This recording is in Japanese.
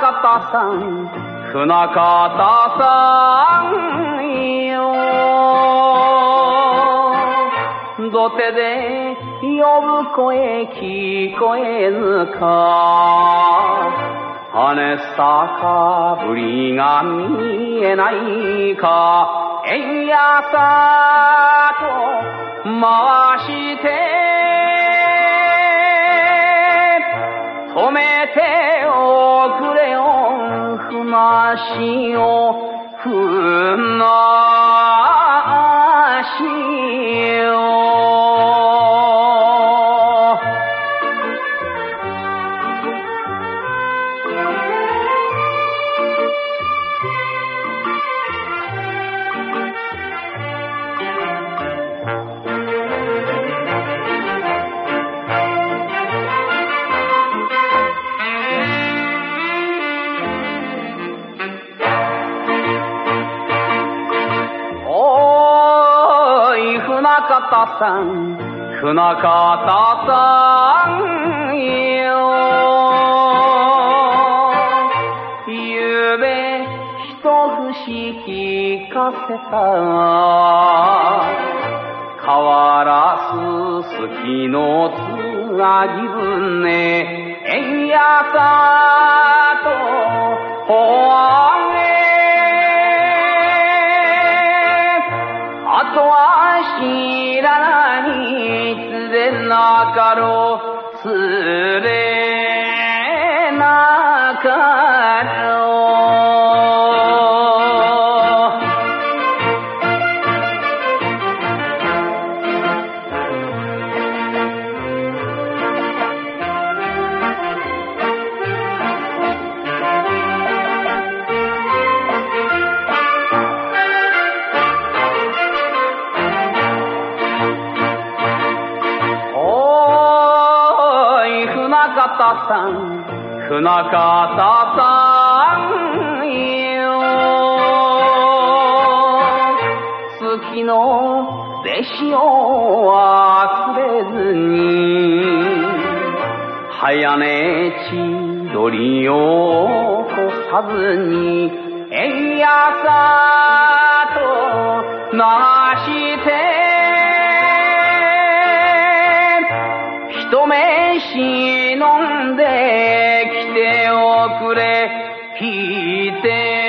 方さん船方さんよ土手で呼ぶ声聞こえぬか羽坂ぶりが見えないか円やさと回して止めて船方さん、船方さんよ。ゆうべ、一節聞かせた。変わらす好きのつなぎ船、円やさと、つでなかろ方さん、船方さんよ。月の弟子を忘れずに、早寝千鳥を越さずに、円やさとな一飯飲んできておくれ、聞いて